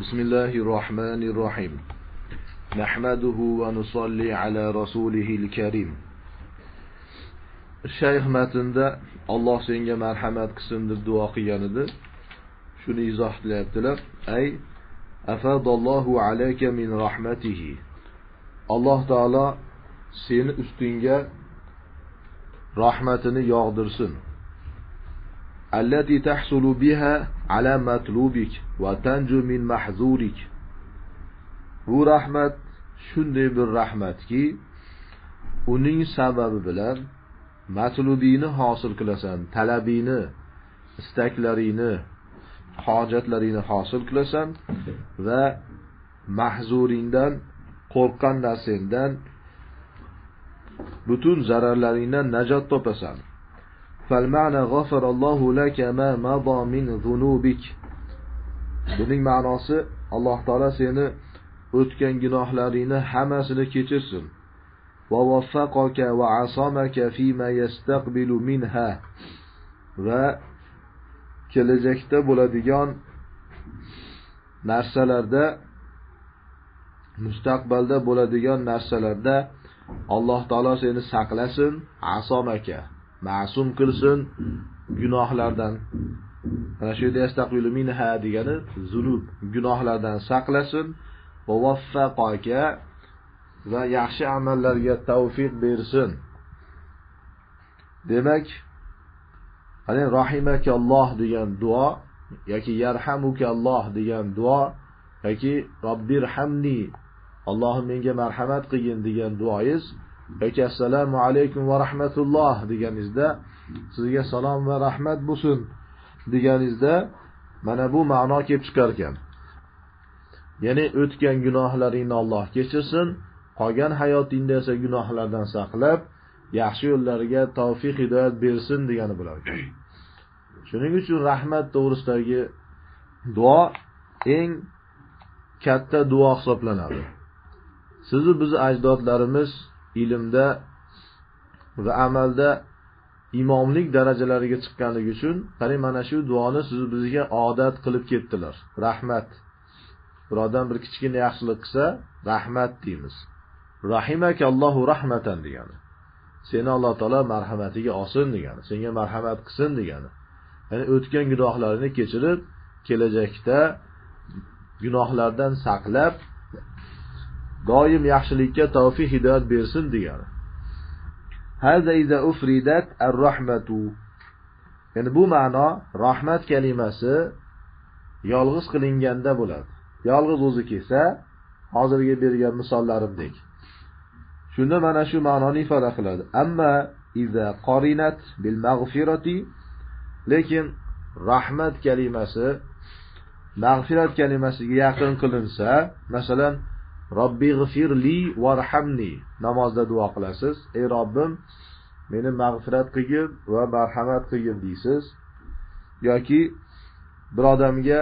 بسم الله الرحمن الرحيم نحمده ونصلي على رسوله الكريم shayx matnda Alloh senga marhamat qilsin deb duo qilgan edi. Shuni izohlayaptilar. Ay afadallohu alayka min rahmatihi. Alloh taolo seni ustingga rahmatini yog'dirsin. التي تحصل بها على مطلوبك وتنجو من محظورك. Bu rahmat shunday bir rahmatki, uning sababi bilan matlubingni hosil qilasan, talabingni istaklaringni hojatlaringni hosil qilasan va mahzuringdan, qo'rqqan narsangdan butun zararlaringdan najot topasan. فالمعنى غفر الله لك ما مضى من ذنوبك buning ma'nosi Alloh taolo seni o'tgan gunohlaringni hammasini kechirsin ووفقك وعصمك فيما يستقبل منها va kelajakda bo'ladigan narsalarda mustaqbalda bo'ladigan narsalarda Alloh taolo seni saqlasin, asomaka, ma'sum qilsin gunohlardan. Mana shu yerda yastaqbilu minha degani zulub, gunohlardan saqlasin va vaffaqaka va yaxshi amallarga tavfiq bersin. Demak, ana rahimakalloh degan duo yoki yarhamukalloh degan duo yoki robbirhamni Allohim menga marhamat qilgin degan duoyingiz yoki assalomu alaykum va rahmatulloh deganingizda sizga salom va rahmat bo'lsin deganingizda mana bu ma'no kelib chiqar ekan. Ya'ni o'tgan gunohlaringni Alloh kechirsin, qolgan hayotingda esa gunohlardan saqlab, yaxshi yo'llarga tavfiq hidoyat bersin degani bo'lar ekan. Shuning uchun rahmat to'g'risidagi duo eng katta duo hisoblanadi. Sizni biz ajdodlarimiz ilmda va amalda imomlik darajalariga chiqqanligi uchun qani mana shu duoni siz bizga odat qilib ketdilar. Rahmat. Birodan bir kichkina yaxshilik qilsa, rahmat deymiz. Rahimaka Allohu rahmatan degani. Seni Alloh taolo marhamatiga olsin degani, senga marhamat qilsin degani. Ya'ni o'tgan gunohlarini kechirib, kelajakda gunohlardan saqlab doim yaxshilikka tavfiq hidoyat bersin degani. Hada ufridat ar-rahmatu. Ya'ni bu ma'no rahmat kalimasi yolg'iz qilinganda bo'ladi. Yolg'iz o'zi kelsa, hozirgi bergan misollarimdek. Shunda mana shu ma'noni ifoda qiladi. Amma iza qorinat bil mag'firati lekin rahmat kalimasi mag'firat kalimasiga yaqin qilinsa, masalan, Robbi g'firli varhamni namozda duo qilasiz. Ey Robbim, meni mag'firat qilgin va marhamat qilgin deysiz. yoki bir odamga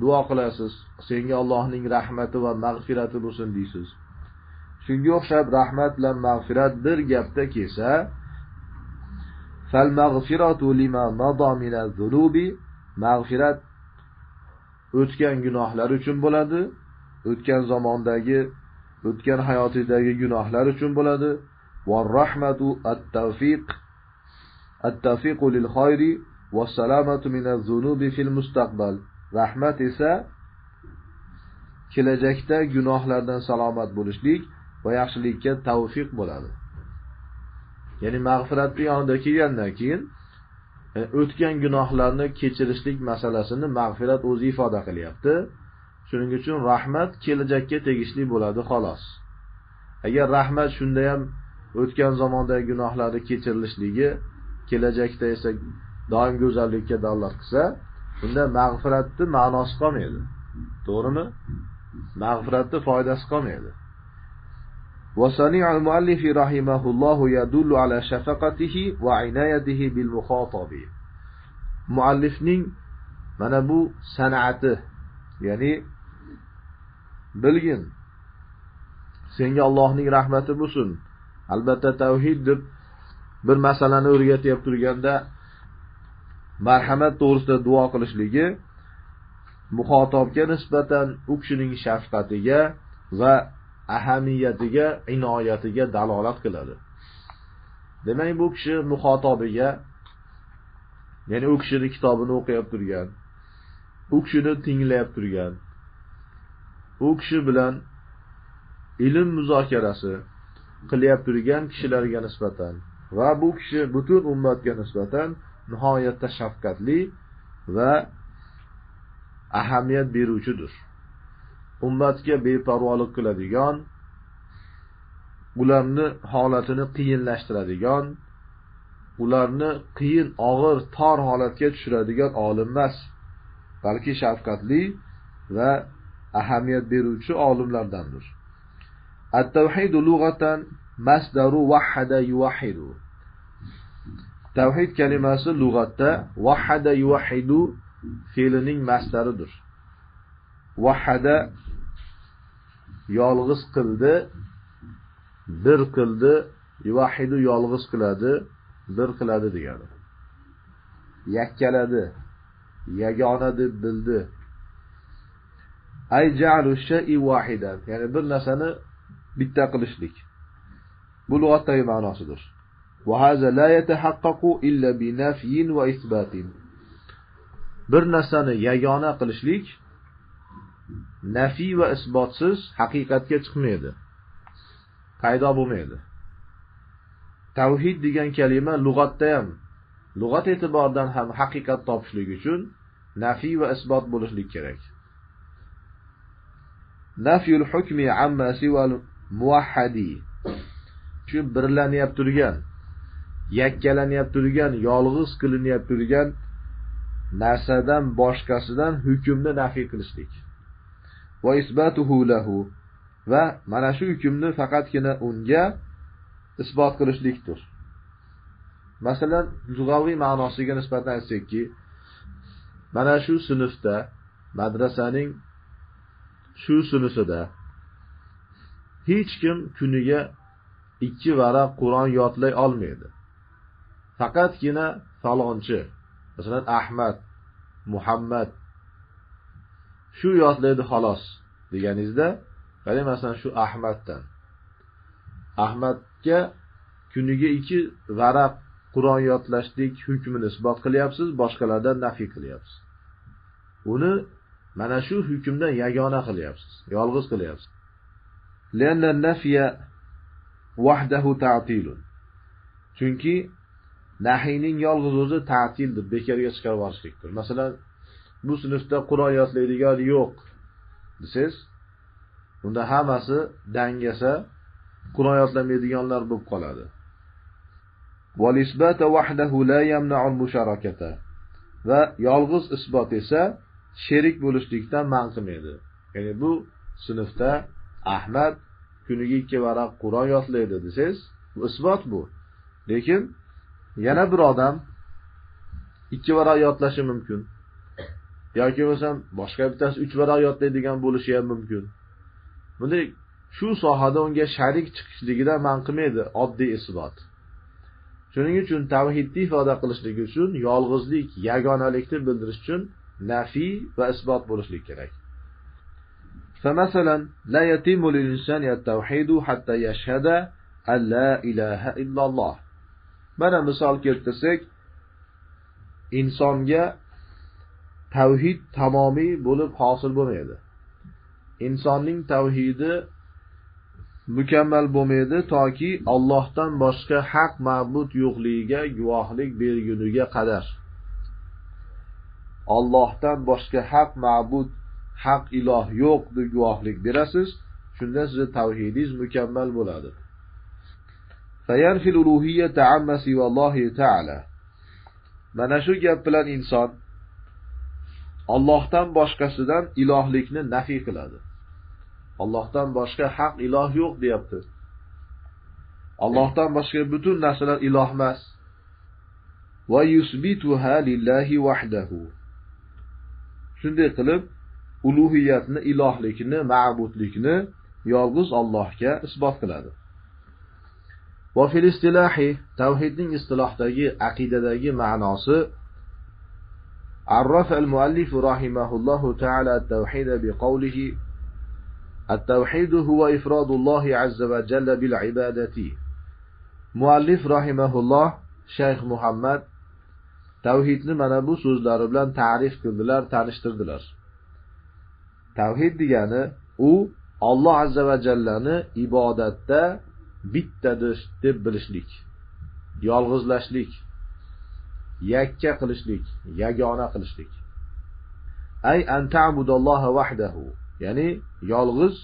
duo qilasiz. Senga Allohning rahmati va mag'firati bo'lsin deysiz. Shunga o'xshab rahmat bilan mag'firat bir gapda kelsa, fal mag'firatu lima mada min mag'firat o'tgan gunohlar uchun bo'ladi, o'tgan zamondagi, o'tgan hayotidagi gunohlar uchun bo'ladi. Va rahmatu at-tawfiq at-tawfiqu lil khayri va salamatu min zunubi fil mustaqbal. Rahmat esa kelajakda gunohlardan salomat bo'lishlik va yaxshilikka tavfiq bo'ladi. Ya'ni mag'firatni yonida kelgandan keyin e, o'tgan gunohlarni kechirishlik masalasini mag'firat o'zi ifoda qilyapti. Shuning uchun rahmat kelajakka tegishli bo'ladi xolos. Agar rahmat shunda ham o'tgan zamondagi gunohlarni kechirilishligi, kelajakda esa doim go'zallikka dalolat qilsa, unda mag'firatning ma'nosi qolmaydi. To'g'rimi? Mag'firatning foydasi qolmaydi. وصنيع المؤلف رحمه الله يدل على شفقته وعنايته بالمخاطب muallifning mana bu san'ati ya'ni bilgin senga Allohning rahmati bo'lsin albatta tavhid deb bir masalani o'rgatyap turganda marhamat to'g'risida duo qilishligi muxotobga nisbatan u kishining shafqatiga va ahamiyatiga, inoyatiga dalolat qiladi. Demak, bu kishi muxotobiga, ya'ni u kishini kitobini o'qiyap turgan, u kishini tinglayib turgan, u kishi bilan ilm muzokarasi qilyap turgan kishilarga nisbatan va bu kishi butun ummatga nisbatan nihoyatda shafqatli va ahamiyat beruvchidir. Ummatga beparvolik qiladigan, ularni holatini qiyinlashtiradigan, ularni qiyin, og'ir, tor holatga tushiradigan olim emas, balki shafqatli va ahamiyat beruvchi olimlardandir. At-tavhid lug'atan masdaru wahada yuwahhidu. Tavhid kalimasi lug'atda wahada yuwahhidu fe'lining masdaridir. Wahada yolg'iz qildi, bir qildi, yuvahidu yolg'iz qiladi, bir qiladi degani. Yakkaladi, yagona deb bildi. Ay ja'alu shay'i wahidan, ya'ni bir narsani bitta qilishlik. Bu lug'atdagi ma'nosidir. Va haza la yatahaqqaqu illa bi nafyin va isbatin. Bir narsani yagona qilishlik nafi va isbotsiz haqiqatga chiqmaydi. Paydo bo'lmaydi. Tavhid degan kalima lug'atda ham, lug'at e'tiboridan ham haqiqat topishlik uchun nafi va isbot bo'lishlik kerak. Nafyul hukmi amma sival muvahhadi Shu birlanyap turgan, yakkalanyap turgan, yolg'iz qilinyap turgan narsadan boshqasidan hukmni nafiy qilishlik. Va isbatuhu lahu va mana shu hukmni faqatgina unga isbot qilishlikdir. Masalan, lug'aviy ma'nosiga nisbatan aytsakki, mana shu sinfda, madrasaning shu sinfida hech kim kuniga ikki varaq Qur'on yodlay olmaydi. Faqatgina falonchi, masalan Ahmad, Muhammad shu yodlaydi xolos deganingizda, qarang masalan shu Ahmaddan. Ahmadga kuniga ikki varaq Qur'on yodlashlik hukmini isbot qilyapsiz, boshqalardan nafiy qilyapsiz. Uni mana shu hukmdan yagona qilyapsiz, yolg'iz qilyapsiz. Lianna ta'tilun. Chunki nahiyning yolg'iz o'zi ta'tildir, bekorga chiqarib yuborishlikdir. Masalan, bu sinfda Qur'on yodlaydigan yo'q desangiz, unda hammasi dangasa Qur'on yodlamaydiganlar bo'lib qoladi. Wal isbata la yamna'u al-musharakata. Va yolg'iz isbot esa sherik bo'lishlikdan man qilmaydi. Ya'ni bu sinfda Ahmad kuniga ikki varaq Qur'on yodlaydi desangiz, bu isbot bu. Lekin yana bir odam ikki varaq yodlashi mumkin. yoki bo'lmasam boshqa bittasi uch varaq yodlaydigan bo'lishi ham mumkin. Bunday shu sohada unga sharik chiqishligidan man qilmaydi oddiy isbot. Shuning uchun tavhidni ifoda qilishlik uchun yolg'izlik, yagonalikni bildirish uchun nafi va isbot bo'lishlik kerak. فمثلا لا يتم للإنسان التوحيد حتى يشهد أن لا إله إلا الله mana misol keltirsak insonga tavhid tamomiy bo'lib hosil bo'lmaydi insonning tavhidi mukammal bo'lmaydi toki Allohdan boshqa haq ma'bud yo'qligiga guvohlik berguniga qadar Ollohdan boshqa haq ma'bud, haq iloh yo'q deb guvohlik berasiz, shunda sizni tavhidingiz mukammal bo'ladi. Mana shu gap bilan inson ollohdan boshqasidan ilohlikni nafiy qiladi. ollohdan boshqa haq iloh yo'q deyapti. ollohdan boshqa butun narsalar iloh emas. Va yusbituha lillahi wahdahu. Shunday qilib, ulug'iyatni, ilohlikni, ma'budlikni yolg'iz Allohga isbot qiladi. Va fil istilahi tavhidning istilohdagi aqidadagi ma'nosi عرف المؤلف رحمه الله تعالى التوحيد بقوله التوحيد هو إفراد الله عز وجل بالعبادة مؤلف رحمه الله شيخ محمد tavhidni mana bu so'zlari bilan ta'rif qildilar tanishtirdilar. Tavhid degani u olloh azza va jallani ibodatda bittadir deb bilishlik yolg'izlashlik yakka qilishlik yagona qilishlik. Ay an ta'budalloha vahdahu ya'ni yolg'iz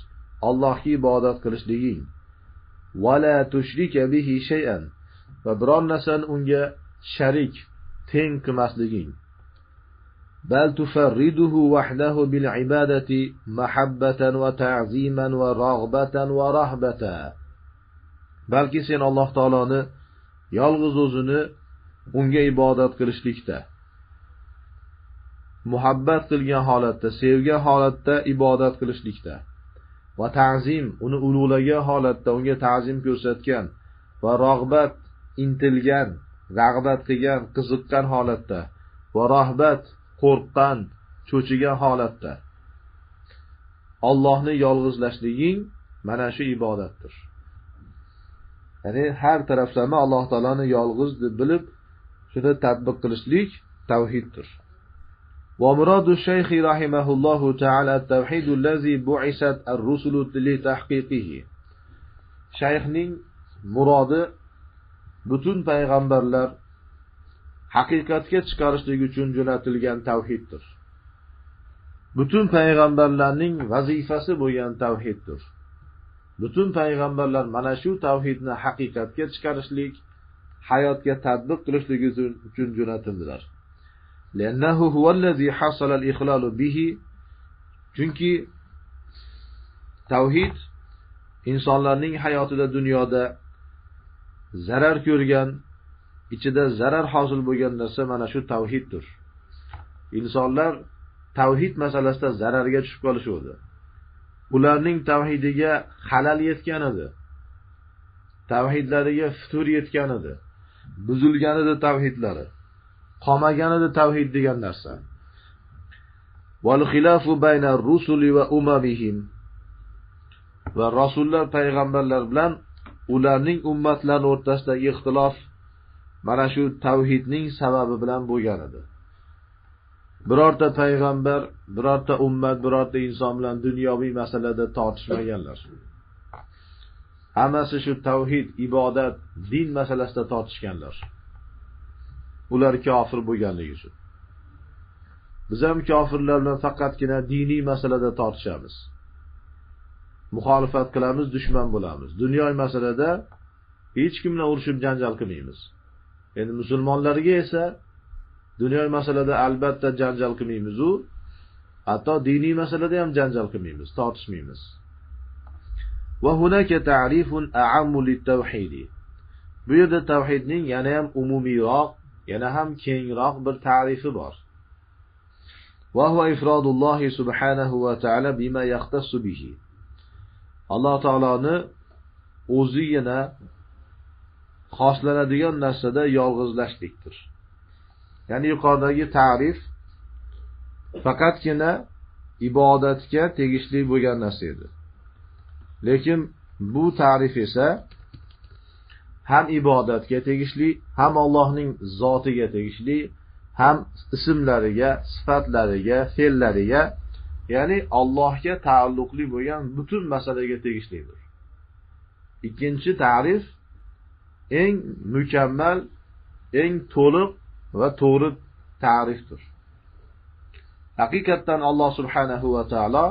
Allohga ibodat qilishliging. Va la tushrika bihi shay'an va biron narsani unga sharik teng qilmasliging بل تفرده وحده بالعبادة محبة وتعظيما ورغبة ورهبة balki sen alloh taoloni yolg'iz o'zini unga ibodat qilishlikda muhabbat qilgan holatda sevgan holatda ibodat qilishlikda va ta'zim uni ulug'lagan holatda unga ta'zim ko'rsatgan va rog'bat intilgan rag'bat qilgan qiziqqan holatda va rohbat qo'rqqan cho'chigan holatda Allohni yolg'izlashliging mana shu ibodatdir. Ya'ni har taraflama Alloh taoloni yolg'iz deb bilib, shuni tatbiq qilishlik tavhiddir. ومراد الشيخ رحمه الله تعالى التوحيد الذي بعثت الرسل لتحقيقه shayxning murodi butun payg'ambarlar haqiqatga chiqarishlik uchun jo'natilgan tavhiddir. Butun payg'ambarlarning vazifasi bo'lgan tavhiddir. Butun payg'ambarlar mana shu tavhidni haqiqatga chiqarishlik hayotga tadbiq qilishlik uchun jo'natildilar. chunki tavhid insonlarning hayotida dunyoda zarar ko'rgan ichida zarar hosil bo'lgan narsa mana shu tavhiddir. Insonlar tavhid masalasida zararga tushib qolishuvdi. Ularning tavhidiga xalal yetgan edi. Tavhidlariga futur yetgan edi. Buzilgan edi tavhidlari. Qolmagan edi tavhid degan narsa. Bayna rusuli va va rasullar payg'ambarlar bilan ularning ummatlari o'rtasidagi ixtilof mana shu tavhidning sababi bilan bo'lgan edi. Birorta payg'ambar birorta ummat birorta inson bilan dunyoviy masalada tortishmaganlar. Hammasi shu tavhid ibodat din masalasida tortishganlar. Ular kofir bo'lganligi uchun. Biz ham kofirlar bilan faqatgina diniy masalada tortishamiz. muxolifat qilamiz dushman bo'lamiz dunyoviy masalada hech kim bilan urushib janjal qilmaymiz endi musulmonlarga esa dunyoviy masalada albatta janjal qilmaymizu hatto diniy masalada ham janjal qilmaymiz tortishmaymiz وهناك تعريف أعم للتوحيد bu yerda tavhidning yana ham umumiyroq yana ham kengroq bir ta'rifi bor وهو إفراد الله سبحانه وتعالى بما يختص به alloh taoloni o'zigina xoslanadigan narsada yolg'izlashlikdir. Ya'ni yuqoridagi ta'rif faqatgina ibodatga tegishli bo'lgan narsa edi. Lekin bu ta'rif esa ham ibodatga tegishli ham Allohning zotiga tegishli ham ismlariga sifatlariga fe'llariga ya'ni Allohga taalluqli bo'lgan butun masalaga tegishlidir. Ikkinchi ta'rif eng mukammal eng to'liq va to'g'ri ta'rifdir. Haqiqatdan Alloh subhanahu va taolo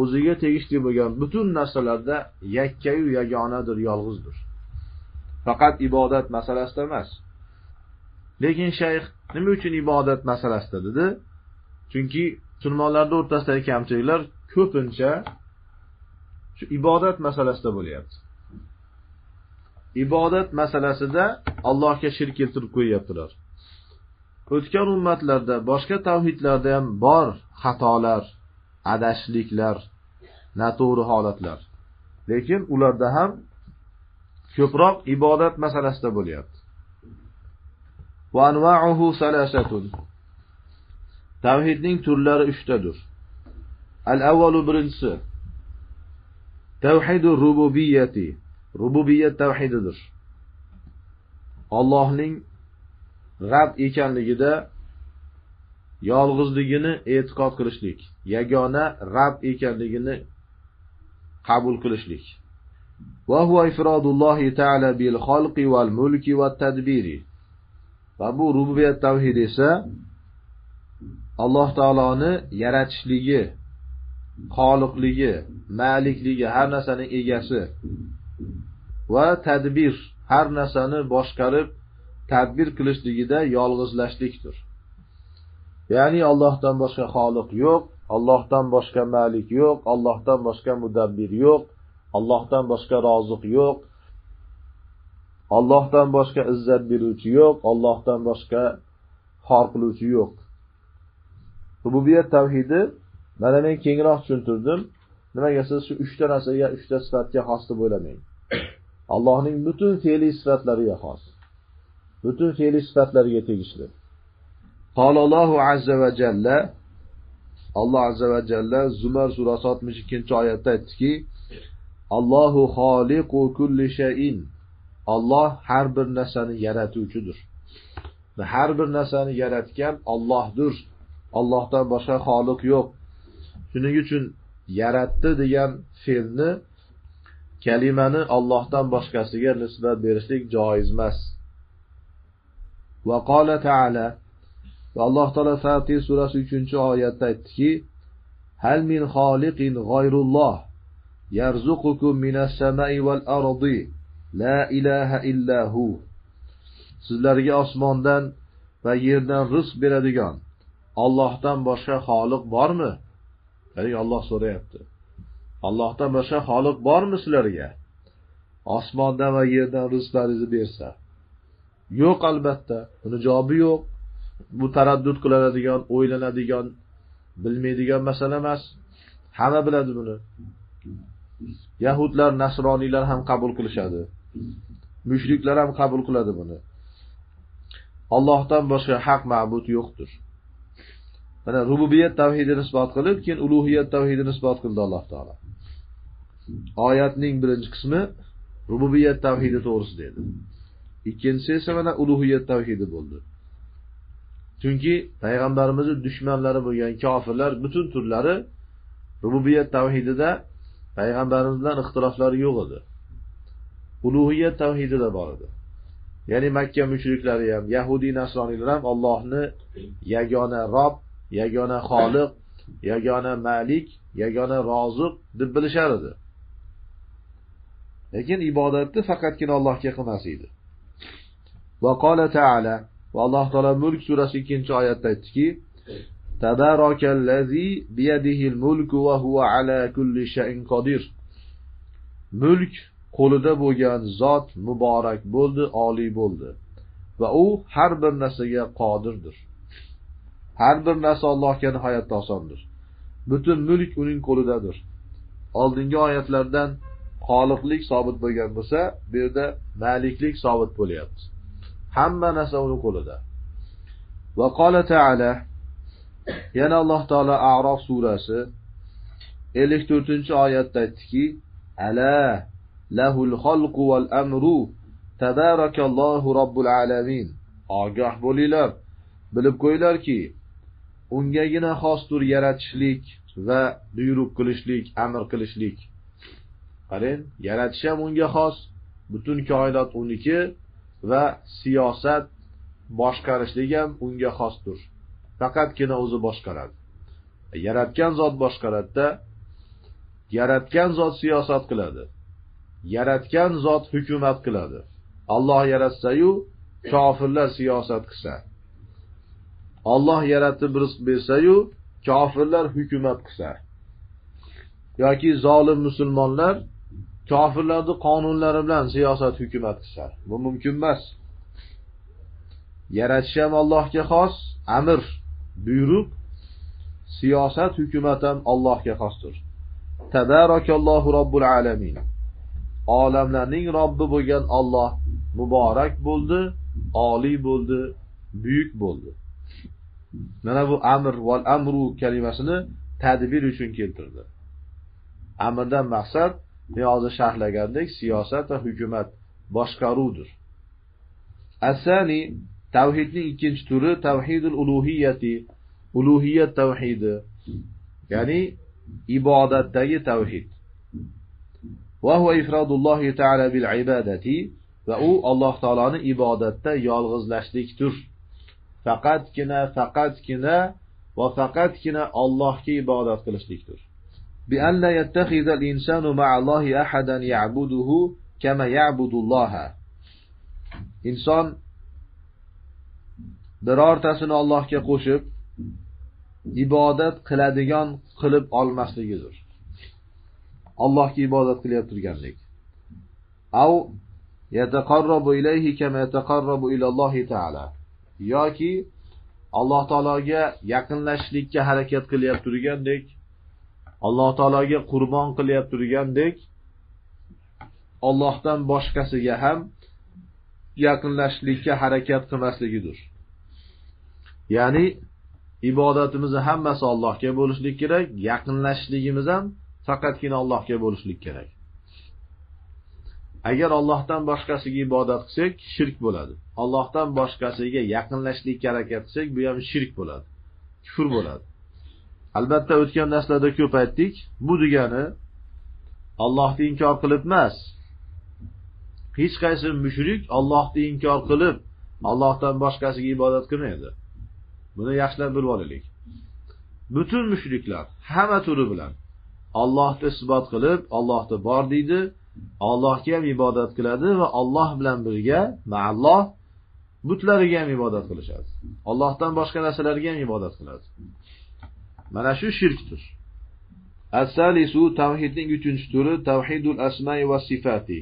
o'ziga tegishli bo'lgan butun narsalarda yakkayu yagonadir yolg'izdir. Faqat ibodat masalasida emas. Lekin shayx nima uchun ibodat masalasida dedi? Chunki musulmonlarni o'rtasidagi kamchiliklar ko'pincha shu ibodat masalasida bo'lyapti. Ibodat masalasida Allohga shirk keltirib qo'yyaptilar. O'tgan ummatlarda boshqa tavhidlarda ham bor xatolar adashliklar noto'g'ri holatlar. Lekin ularda ham ko'proq ibodat masalasida bo'lyapti. Salasatun. Tavhidning turlari uchtadir al avvalu birinchisi tavhidu rububiyati rububiyat tavhididir Allohning Rab ekanligida yolg'izligini e'tiqod qilishlik, yagona Rab ekanligini qabul qilishlik. Va huwa ifrodullohi ta'ala bil xalqi val mulki va tadbiri. Va bu rububiyat tavhidi esa Alloh taoloni yaratishligi, xoliqligi, malikligi, har narsaning egasi va tadbir, har narsani boshqarib, tadbir qilishligida yolg'izlashlikdir. Ya'ni Allohdan boshqa xoliq yo'q, Allohdan boshqa malik yo'q, Allohdan boshqa mudabbir yo'q, Allohdan boshqa roziq yo'q. Allohdan boshqa izzat beruvchi yo'q, Allohdan boshqa xor qiluvchi yo'q. Rububiyat tavhidi mana men kengroq tushuntirdim. Nimaga siz shu 3 ta narsaga, 3 ta sifatga xos deb o'ylamang. Allohning butun fe'li sifatlariga xos. Butun fe'li sifatlariga tegishli. Allohu azza va jalla Alloh azza va jalla Zumar surasi 62-oyatda aytdiki: Allohu xoliqu kulli shay'in. Alloh har bir narsani yaratuvchidir. Va har bir narsani yaratgan Allohdir. Allohdan boshqa xoliq yo'q. Shuning uchun yaratdi degan fe'lni kalimani Allohdan boshqasiga nisbat berishlik joiz emas. Va qala ta'ala va Alloh taolo Fatir surasi 3-oyatda aytdiki: Hal min xoliqin g'ayrulloh yarzuqukum minas samai val ardi la ilaha illa hu. Sizlarga osmondan va yerdan rizq beradigan Allohdan boshqa xoliq bormi? qarang Alloh so'rayapti. Allohdan boshqa xoliq bormi sizlarga? Osmondan va yerdan rizqlaringizni bersa. Yo'q albatta. Buni javobi yo'q. Bu taraddud qilinadigan o'ylanadigan, bilmaydigan masala emas. Hamma biladi buni. Yahudlar, nasroniylar ham qabul qilishadi. Mushriklar ham qabul qiladi buni. Allohdan boshqa haq ma'bud yo'qdir. Mana rububiyat tavhidini isbot qilib, keyin ulug'iyat tavhidini isbot qildi Alloh taolo. Oyatning birinchi qismi rububiyat tavhidi to'g'risida edi. Ikkinchisi esa mana ulug'iyat tavhidi bo'ldi. Chunki payg'ambarimizni dushmanlari bo'lgan kofirlar butun turlari rububiyat tavhidida payg'ambarimiz bilan ixtiloflari yo'q edi. Ulug'iyat tavhidida bor edi. Ya'ni Makka mushriklari ham, Yahudi nasroniylar ham Allohni yagona Rob, yagona Xoliq, yagona Malik, yagona Roziq deb bilishar edi. Lekin ibodatni faqatgina Allohga qilmas edi. Va ta'ala va Alloh taolo Mulk surasi 2-oyatda aytdiki: Tabarakallazi biyadihil mulku va huwa ala kulli shay'in qodir. Mulk qo'lida bo'lgan zot muborak bo'ldi, oliy bo'ldi. Va u har bir narsaga qodirdir. Har bir narsa Allohga nihoyatda osondir. Butun mulk uning qo'lidadir. Oldingi oyatlardan xoliqlik sobit bo'lgan bo'lsa, bu yerda maliklik sobit bo'lyapti. Hamma narsa uning qo'lida. Va qala ta'ala Yana Alloh taolo A'rof surasi 54-oyatda aytdiki: "Ala lahul xalqu val amru tabarakallohu robbul alamin." Ogoh bo'linglar, bilib qo'yinglarki, ungagina xosdir yaratishlik va buyruq qilishlik, amr qilishlik. Qarang, yaratish ham unga xos, butun koinot uniki va siyosat boshqarishlik ham unga xosdir. Faqatgina o'zi boshqaradi. Yaratgan zot boshqaradida, yaratgan zot siyosat qiladi. Yaratgan zot hukumat qiladi. Alloh yaratsa-yu, kofirlar siyosat qilsa. Alloh yaratib rizq bersa-yu, kofirlar hukumat qilsa. yoki zolim musulmonlar kofirlarni qonunlari bilan siyosat hukumat qilsa. Bu mumkin emas. Yaratish ham Allohga xos, amr buyruq siyosat hukumat ham Allohga xosdir. Tabarakallohu robbul alamin. Olamlarning Robbi bo'lgan Alloh muborak bo'ldi, oliy bo'ldi, buyuk bo'ldi. Mana bu amr val amru kalimasini tadbir uchun keltirdi. Amrdan maqsad men hozir sharhlagandek siyosat va hukumat boshqaruvdir asani tavhidning ikkinchi turi tavhidul ulug'iyati ulug'iyat tavhidi ya'ni ibodatdagi tavhid. Va huwa ifrodullohi taala bil ibadati va u Alloh taoloni ibodatda yolg'izlashlikdir. Faqatgina, faqatgina va faqatgina Allohga ibodat qilishlikdir. Bi an la yattakhidha al-insanu ma'a Allohi ahadan ya'buduhu kama ya'budulloh. Inson birortasini Allohga qo'shib ibodat qiladigan qilib olmasligidir. Allohga ibodat qilyap turganlik. Au yataqarrabu ilayhi kama yataqarrabu ilallohi ta'ala. Yoki Alloh taologa yaqinlashishlikka harakat qilyapti turgandek, Alloh taologa qurbon qilyapti turgandek, Allohdan boshqasiga ham yaqinlashishlikka harakat qilmasligidir. Ya'ni ibodatimizni hammasi Allohga bo'lishlik kerak, yaqinlashishligimiz ham faqatgina Allohga bo'lishlik kerak. Agar Allohdan boshqasiga ibodat qilsak, shirk bo'ladi. Allohdan boshqasiga yaqinlashlikka harakat qilsak, bu ham shirk bo'ladi. Kufr bo'ladi. Albatta o'tgan darslarda ko'p aytdik. Bu degani Allohni inkor qilib emas. Hech qaysi mushrik Allohni inkor qilib, Allohdan boshqasiga ibodat qilmaydi. Buni yaxshilab bilib olaylik. Butun mushriklar hamma turi bilan Allohni isbot qilib, Allohni bor deydi, Allohga ham ibodat qiladi va Alloh bilan birga ma'alloh butlariga ham ibodat qilishadi. Allohdan boshqa narsalarga ham ibodat qiladi. Mana shu shirkdir. asalisu tavhidning uchinchi turi tavhidul asma'i va sifati.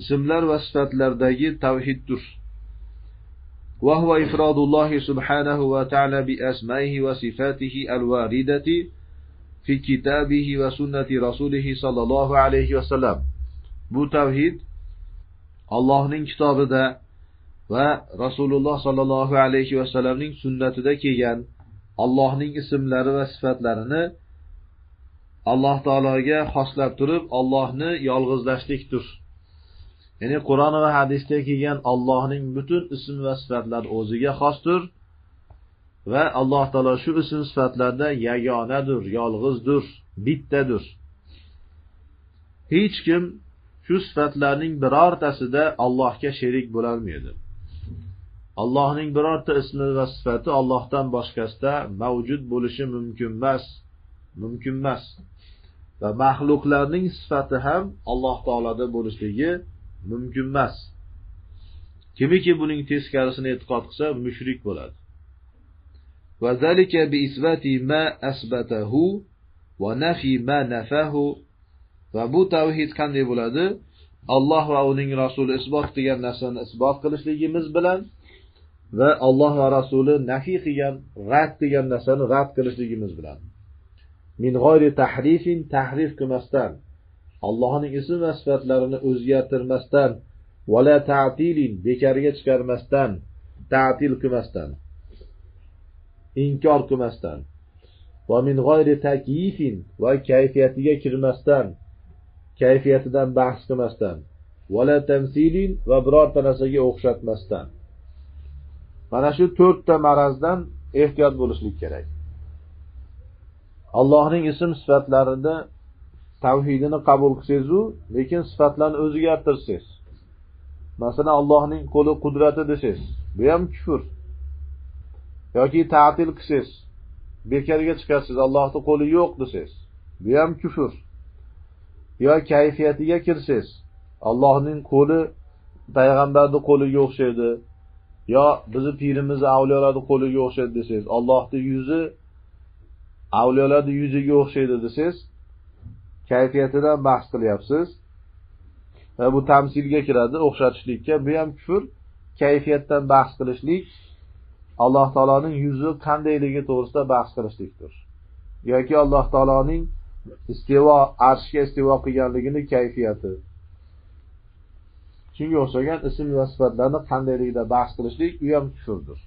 Ismlar va sifatlardagi tavhiddir. وهو إفراد الله subhanahu va ta'ala bi asma'ihi va al-waridati fi kitabihi va sunnati rasulih sallallohu alayhi va sallam. Bu tavhid Allohning kitobida va Rasululloh sallallohu alayhi va sallamning sunnatida kelgan Allohning ismlari va sifatlarini Alloh taologa xoslab turib, Allohni yolg'izlashlikdir. Ya'ni Qur'on va hadisda kelgan Allohning butun ism va sifatlari o'ziga xosdir va Alloh taolo shu ism sifatlarda yagonadir, yolg'izdir, bittadir. Hech kim shu sifatlarning birortasida Allohga sherik bo'lolmaydi. Allohning birorta ismi va sifati Allohdan boshqasida mavjud bo'lishi mumkin emas. Mumkin emas. Va mahluqlarning sifati ham Alloh taolada bo'lishligi mumkin emas. Kimiki buning teskarisini e'tiqod qilsa, mushrik bo'ladi. Va zalika bi أثبته ma asbatahu va nafi ma nafahu va bu tavhid qanday bo'ladi? Alloh va uning rasuli isbot qilgan narsani isbot qilishligimiz bilan va Alloh va rasuli nafiy qilgan, rad qilgan narsani rad qilishligimiz bilan. Min g'oyri tahrifin tahrif qilmasdan, Allohning ism va sifatlarini o'zgartirmasdan, wala ta'tilin bekarga chiqarmasdan, ta'til qilmasdan, inkor qilmasdan, va min g'oyri takyifin va kayfiyatiga kirmasdan, kayfiyatidan bahs qilmasdan, vala tamsilin va birorta narsaga o'xshatmasdan. Mana shu to'rtta marazdan ehtiyot bo'lishlik kerak. Allohning ism sifatlarida tavhidini qabul qilsangiz-u, lekin sifatlarni o'zgartirsangiz. Masalan, Allohning qo'li qudrati desangiz, bu ham kufr. Yoki ta'til qilsangiz, bekarga chiqarsiz, Allohning qo'li yo'q desangiz, bu ham kufr. yo kayfiyatiga kirsangiz, Allohning qo'li payg'ambarning qo'liga o'xshaydi, yo bizni pirimiz avliyolarning qo'liga o'xshaydi desangiz, Allohning yuzi avliyolarning yuziga o'xshaydi desangiz, kayfiyatidan bahs qilyapsiz. Va bu tamsilga kiradi, o'xshatishlikka, bu ham kufr. Kayfiyatdan bahs qilishlik Alloh taoloning yuzi qandayligi to'g'risida bahs qilishlikdir. yoki Alloh taoloning istivo arshga istivo qilganligini kayfiyati. Shunga o'xshagan ism va sifatlarni qandayligida bahs qilishlik u ham kufrdir.